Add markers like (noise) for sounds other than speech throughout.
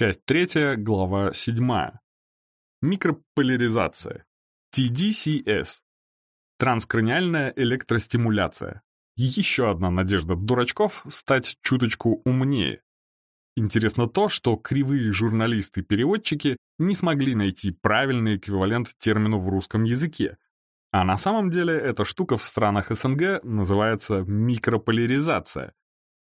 Часть 3, глава 7. Микрополяризация. TDCS. Транскраниальная электростимуляция. Еще одна надежда дурачков стать чуточку умнее. Интересно то, что кривые журналисты-переводчики не смогли найти правильный эквивалент термину в русском языке. А на самом деле эта штука в странах СНГ называется микрополяризация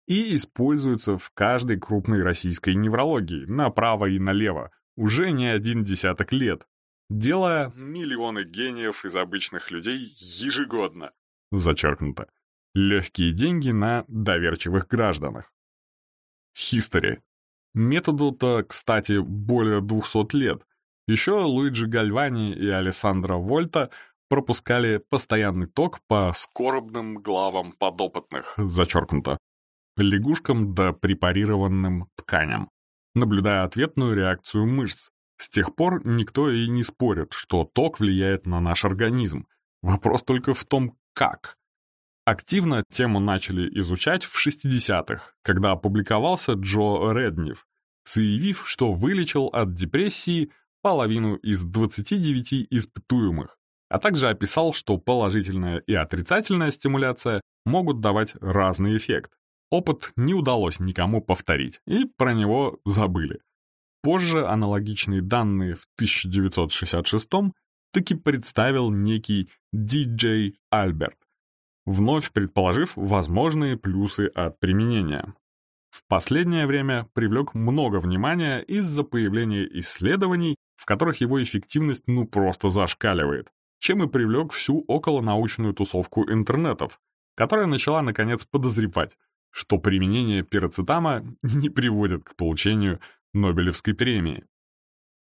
и используется в каждой крупной российской неврологии, направо и налево, уже не один десяток лет, делая миллионы гениев из обычных людей ежегодно. Зачеркнуто. Легкие деньги на доверчивых гражданах. History. Методу-то, кстати, более 200 лет. Еще Луиджи Гальвани и Алессандро Вольта пропускали постоянный ток по скорбным главам подопытных, зачеркнуто, лягушкам да препарированным тканям, наблюдая ответную реакцию мышц. С тех пор никто и не спорит, что ток влияет на наш организм. Вопрос только в том, как. Активно тему начали изучать в 60-х, когда опубликовался Джо Реднев, заявив, что вылечил от депрессии половину из 29 испытуемых, а также описал, что положительная и отрицательная стимуляция могут давать разный эффект. Опыт не удалось никому повторить, и про него забыли. Позже аналогичные данные в 1966-м таки представил некий DJ Альберт, вновь предположив возможные плюсы от применения. В последнее время привлек много внимания из-за появления исследований, в которых его эффективность ну просто зашкаливает, чем и привлек всю околонаучную тусовку интернетов, которая начала наконец подозревать, что применение пироцетама (laughs) не приводит к получению Нобелевской премии.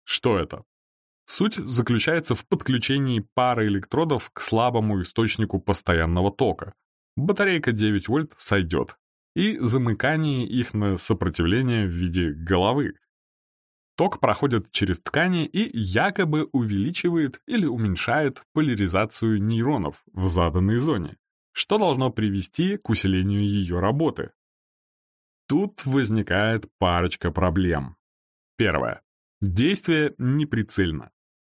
Что это? Суть заключается в подключении пары электродов к слабому источнику постоянного тока. Батарейка 9 вольт сойдет. И замыкании их на сопротивление в виде головы. Ток проходит через ткани и якобы увеличивает или уменьшает поляризацию нейронов в заданной зоне что должно привести к усилению ее работы. Тут возникает парочка проблем. Первое. Действие неприцельно.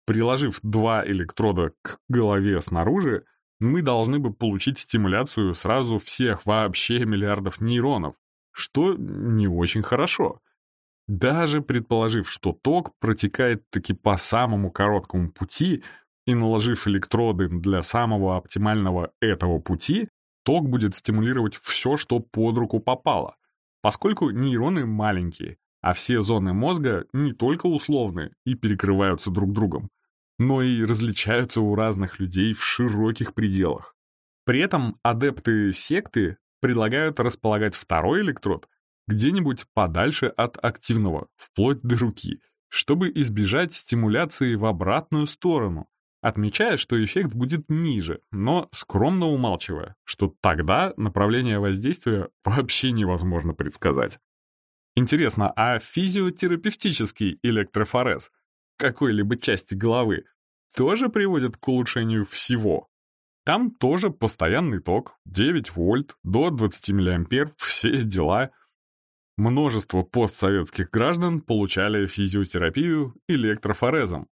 Приложив два электрода к голове снаружи, мы должны бы получить стимуляцию сразу всех вообще миллиардов нейронов, что не очень хорошо. Даже предположив, что ток протекает таки по самому короткому пути, и наложив электроды для самого оптимального этого пути, ток будет стимулировать все, что под руку попало, поскольку нейроны маленькие, а все зоны мозга не только условны и перекрываются друг другом, но и различаются у разных людей в широких пределах. При этом адепты секты предлагают располагать второй электрод где-нибудь подальше от активного, вплоть до руки, чтобы избежать стимуляции в обратную сторону, отмечая, что эффект будет ниже, но скромно умалчивая, что тогда направление воздействия вообще невозможно предсказать. Интересно, а физиотерапевтический электрофорез какой-либо части головы тоже приводит к улучшению всего? Там тоже постоянный ток, 9 вольт, до 20 мА, все дела. Множество постсоветских граждан получали физиотерапию электрофорезом,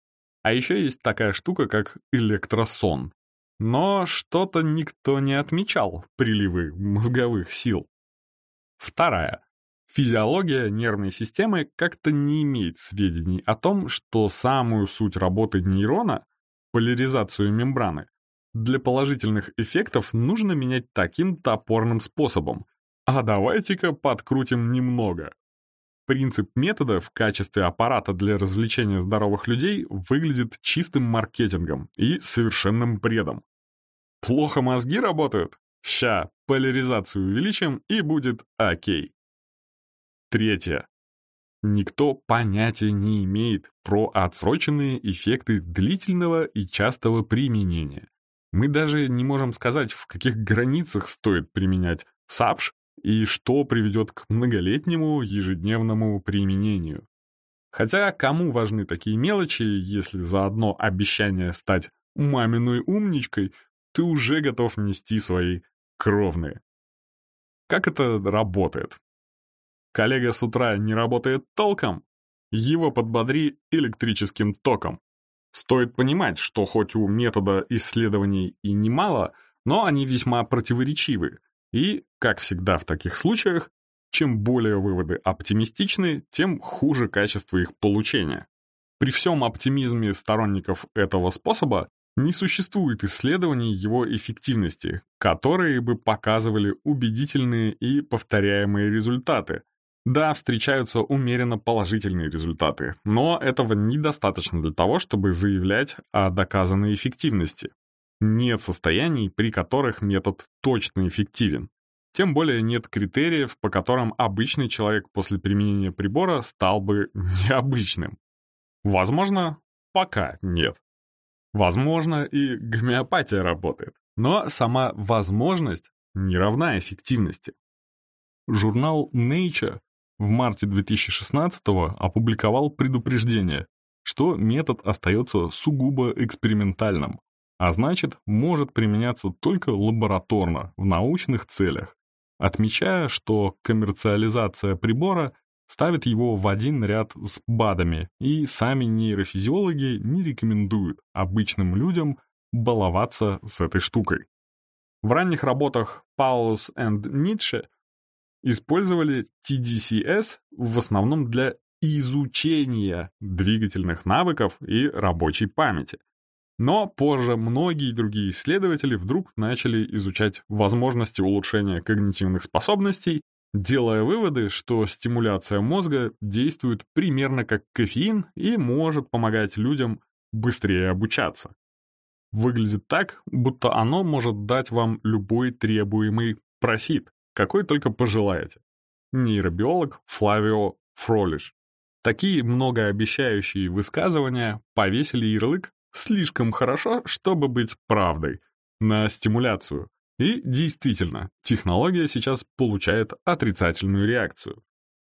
а еще есть такая штука, как электросон. Но что-то никто не отмечал приливы мозговых сил. Вторая. Физиология нервной системы как-то не имеет сведений о том, что самую суть работы нейрона, поляризацию мембраны, для положительных эффектов нужно менять таким топорным способом. А давайте-ка подкрутим немного. Принцип метода в качестве аппарата для развлечения здоровых людей выглядит чистым маркетингом и совершенным бредом. Плохо мозги работают? Ща, поляризацию увеличим и будет окей. Третье. Никто понятия не имеет про отсроченные эффекты длительного и частого применения. Мы даже не можем сказать, в каких границах стоит применять САПШ и что приведет к многолетнему ежедневному применению. Хотя кому важны такие мелочи, если за одно обещание стать маминой умничкой ты уже готов нести свои кровные? Как это работает? Коллега с утра не работает толком? его подбодри электрическим током. Стоит понимать, что хоть у метода исследований и немало, но они весьма противоречивы, и, как всегда в таких случаях, чем более выводы оптимистичны, тем хуже качество их получения. При всем оптимизме сторонников этого способа не существует исследований его эффективности, которые бы показывали убедительные и повторяемые результаты. Да, встречаются умеренно положительные результаты, но этого недостаточно для того, чтобы заявлять о доказанной эффективности. Нет состояний, при которых метод точно эффективен. Тем более нет критериев, по которым обычный человек после применения прибора стал бы (laughs) необычным. Возможно, пока нет. Возможно, и гомеопатия работает, но сама возможность не равна эффективности. Журнал Nature в марте 2016 опубликовал предупреждение, что метод остается сугубо экспериментальным, а значит, может применяться только лабораторно, в научных целях, отмечая, что коммерциализация прибора ставит его в один ряд с БАДами, и сами нейрофизиологи не рекомендуют обычным людям баловаться с этой штукой. В ранних работах Паулус и Ницше использовали TDCS в основном для изучения двигательных навыков и рабочей памяти. Но позже многие другие исследователи вдруг начали изучать возможности улучшения когнитивных способностей делая выводы, что стимуляция мозга действует примерно как кофеин и может помогать людям быстрее обучаться. Выглядит так, будто оно может дать вам любой требуемый профит, какой только пожелаете. Нейробиолог Флавио Фролиш. Такие многообещающие высказывания повесили ярлык «слишком хорошо, чтобы быть правдой» на стимуляцию, и действительно, технология сейчас получает отрицательную реакцию.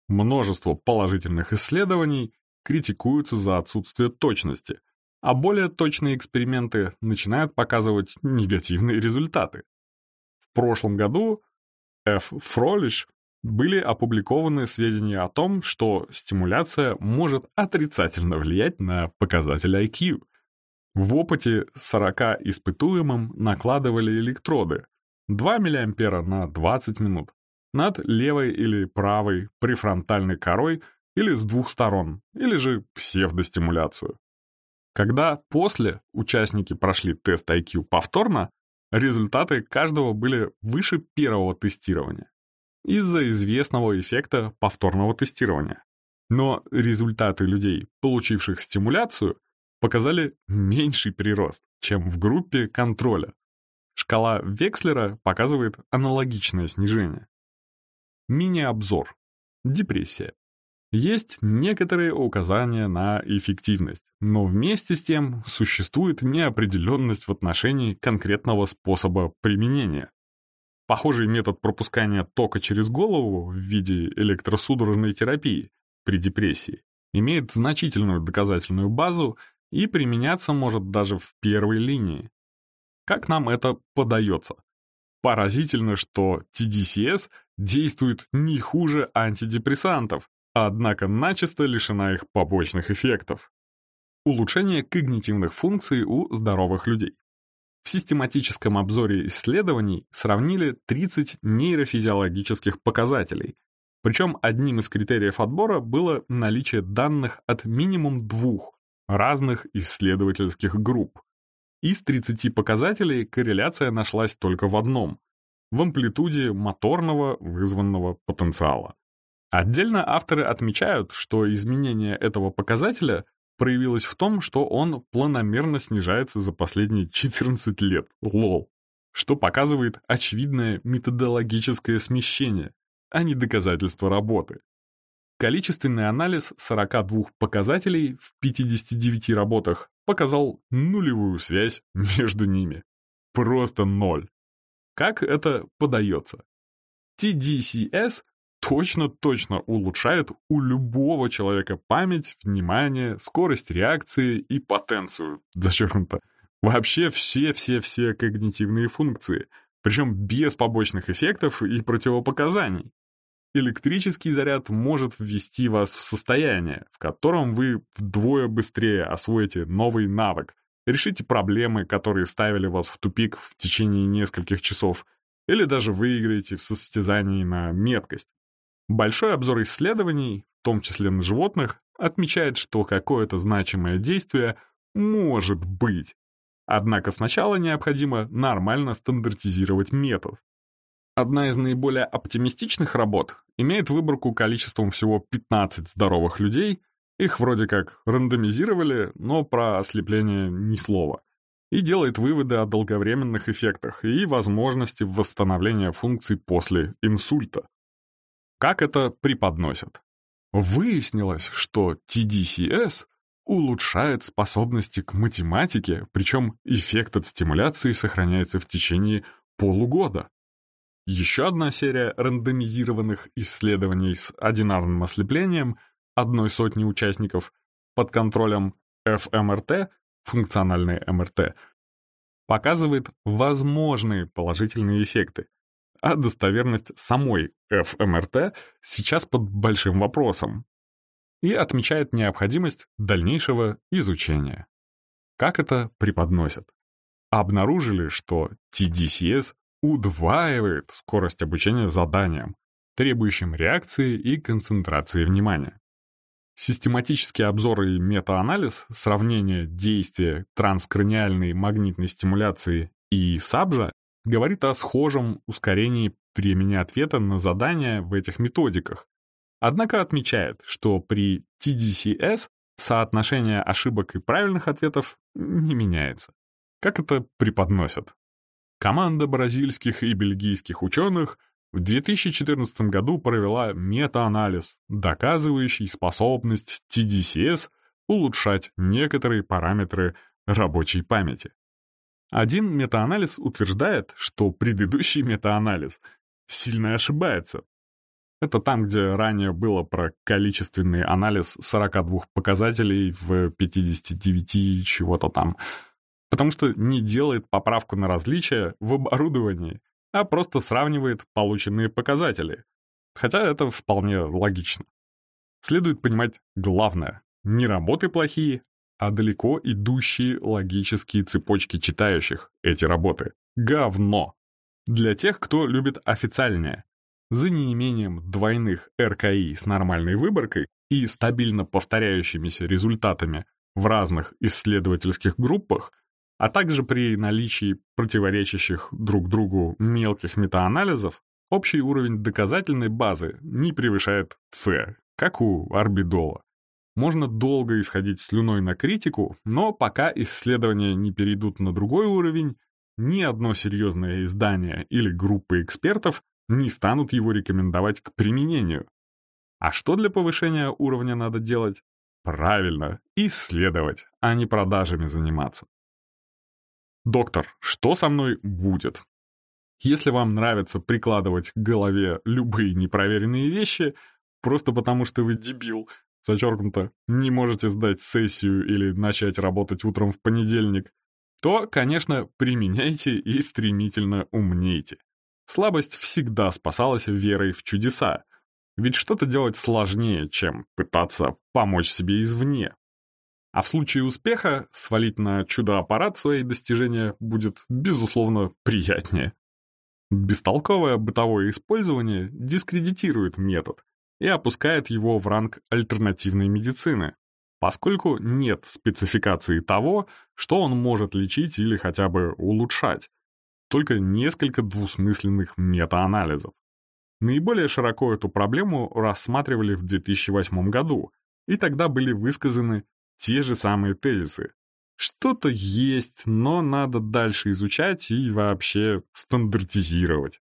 Множество положительных исследований критикуются за отсутствие точности, а более точные эксперименты начинают показывать негативные результаты. В прошлом году F. Фролиш были опубликованы сведения о том, что стимуляция может отрицательно влиять на показатель IQ. В опыте 40 испытуемым накладывали электроды, 2 мА на 20 минут, над левой или правой префронтальной корой или с двух сторон, или же псевдостимуляцию. Когда после участники прошли тест IQ повторно, результаты каждого были выше первого тестирования из-за известного эффекта повторного тестирования. Но результаты людей, получивших стимуляцию, показали меньший прирост, чем в группе контроля, Шкала Векслера показывает аналогичное снижение. Мини-обзор. Депрессия. Есть некоторые указания на эффективность, но вместе с тем существует неопределенность в отношении конкретного способа применения. Похожий метод пропускания тока через голову в виде электросудорожной терапии при депрессии имеет значительную доказательную базу и применяться может даже в первой линии. Как нам это подается? Поразительно, что TDCS действует не хуже антидепрессантов, однако начисто лишена их побочных эффектов. Улучшение когнитивных функций у здоровых людей. В систематическом обзоре исследований сравнили 30 нейрофизиологических показателей, причем одним из критериев отбора было наличие данных от минимум двух разных исследовательских групп. Из 30 показателей корреляция нашлась только в одном — в амплитуде моторного вызванного потенциала. Отдельно авторы отмечают, что изменение этого показателя проявилось в том, что он планомерно снижается за последние 14 лет, лол, что показывает очевидное методологическое смещение, а не доказательство работы. Количественный анализ 42 показателей в 59 работах показал нулевую связь (laughs) между ними. Просто ноль. Как это подается? TDCS точно-точно улучшает у любого человека память, внимание, скорость реакции и потенцию, (laughs) зачеркнуто. Вообще все-все-все когнитивные функции, причем без побочных эффектов и противопоказаний. Электрический заряд может ввести вас в состояние, в котором вы вдвое быстрее освоите новый навык, решите проблемы, которые ставили вас в тупик в течение нескольких часов, или даже выиграете в состязании на меткость. Большой обзор исследований, в том числе на животных, отмечает, что какое-то значимое действие может быть. Однако сначала необходимо нормально стандартизировать метод. Одна из наиболее оптимистичных работ имеет выборку количеством всего 15 здоровых людей, их вроде как рандомизировали, но про ослепление ни слова, и делает выводы о долговременных эффектах и возможности восстановления функций после инсульта. Как это преподносят? Выяснилось, что TDCS улучшает способности к математике, причем эффект от стимуляции сохраняется в течение полугода. Еще одна серия рандомизированных исследований с одинарным ослеплением одной сотни участников под контролем ФМРТ, функциональной МРТ, показывает возможные положительные эффекты, а достоверность самой ФМРТ сейчас под большим вопросом и отмечает необходимость дальнейшего изучения. Как это преподносят? Обнаружили, что TDCS удваивает скорость обучения заданиям, требующим реакции и концентрации внимания. Систематические обзоры и метаанализ, сравнение действия транскраниальной магнитной стимуляции и САБЖа говорит о схожем ускорении времени ответа на задания в этих методиках. Однако отмечает, что при TDCS соотношение ошибок и правильных ответов не меняется. Как это преподносят? Команда бразильских и бельгийских ученых в 2014 году провела метаанализ, доказывающий способность TDCS улучшать некоторые параметры рабочей памяти. Один метаанализ утверждает, что предыдущий метаанализ сильно ошибается. Это там, где ранее было про количественный анализ 42 показателей в 59 чего-то там потому что не делает поправку на различия в оборудовании, а просто сравнивает полученные показатели. Хотя это вполне логично. Следует понимать главное. Не работы плохие, а далеко идущие логические цепочки читающих эти работы. Говно. Для тех, кто любит официальнее. За неимением двойных РКИ с нормальной выборкой и стабильно повторяющимися результатами в разных исследовательских группах а также при наличии противоречащих друг другу мелких метаанализов, общий уровень доказательной базы не превышает С, как у орбидола. Можно долго исходить слюной на критику, но пока исследования не перейдут на другой уровень, ни одно серьезное издание или группа экспертов не станут его рекомендовать к применению. А что для повышения уровня надо делать? Правильно, исследовать, а не продажами заниматься. «Доктор, что со мной будет?» Если вам нравится прикладывать к голове любые непроверенные вещи, просто потому что вы дебил, зачеркнуто, не можете сдать сессию или начать работать утром в понедельник, то, конечно, применяйте и стремительно умнейте. Слабость всегда спасалась верой в чудеса, ведь что-то делать сложнее, чем пытаться помочь себе извне. А в случае успеха свалить на чудо-аппарат свои достижения будет, безусловно, приятнее. Бестолковое бытовое использование дискредитирует метод и опускает его в ранг альтернативной медицины, поскольку нет спецификации того, что он может лечить или хотя бы улучшать, только несколько двусмысленных метаанализов. Наиболее широко эту проблему рассматривали в 2008 году, и тогда были высказаны те же самые тезисы. Что-то есть, но надо дальше изучать и вообще стандартизировать.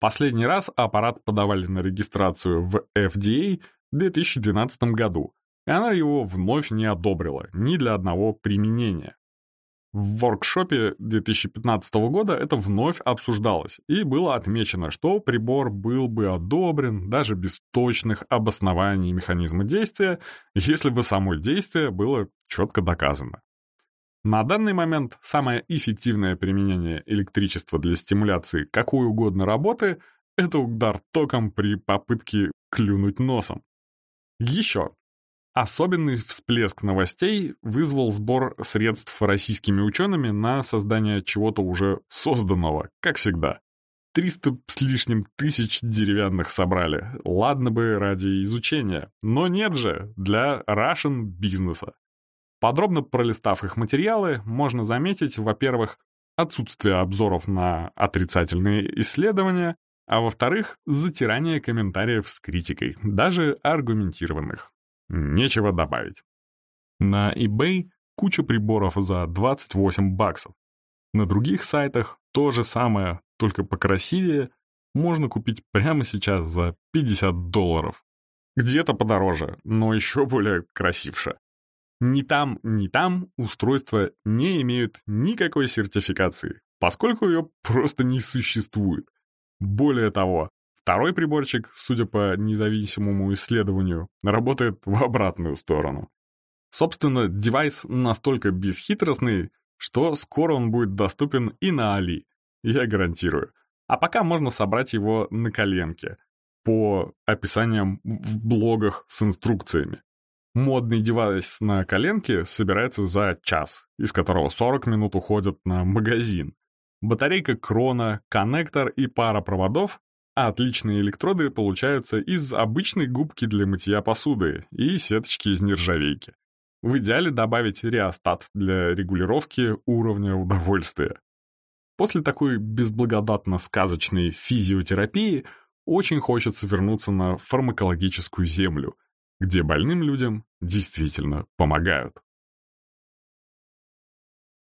Последний раз аппарат подавали на регистрацию в FDA в 2012 году, и она его вновь не одобрила ни для одного применения. В воркшопе 2015 года это вновь обсуждалось, и было отмечено, что прибор был бы одобрен даже без точных обоснований механизма действия, если бы само действие было четко доказано. На данный момент самое эффективное применение электричества для стимуляции какой угодно работы – это удар током при попытке клюнуть носом. Еще. Особенный всплеск новостей вызвал сбор средств российскими учеными на создание чего-то уже созданного, как всегда. 300 с лишним тысяч деревянных собрали. Ладно бы ради изучения. Но нет же, для Russian бизнеса. Подробно пролистав их материалы, можно заметить, во-первых, отсутствие обзоров на отрицательные исследования, а во-вторых, затирание комментариев с критикой, даже аргументированных. Нечего добавить. На eBay куча приборов за 28 баксов. На других сайтах то же самое, только покрасивее, можно купить прямо сейчас за 50 долларов. Где-то подороже, но еще более красивше. Ни там, ни там устройства не имеют никакой сертификации, поскольку ее просто не существует. Более того, второй приборчик, судя по независимому исследованию, работает в обратную сторону. Собственно, девайс настолько бесхитростный, что скоро он будет доступен и на Али, я гарантирую. А пока можно собрать его на коленке, по описаниям в блогах с инструкциями. Модный девайс на коленке собирается за час, из которого 40 минут уходят на магазин. Батарейка крона, коннектор и пара проводов, а отличные электроды получаются из обычной губки для мытья посуды и сеточки из нержавейки. В идеале добавить реостат для регулировки уровня удовольствия. После такой безблагодатно-сказочной физиотерапии очень хочется вернуться на фармакологическую землю — где больным людям действительно помогают.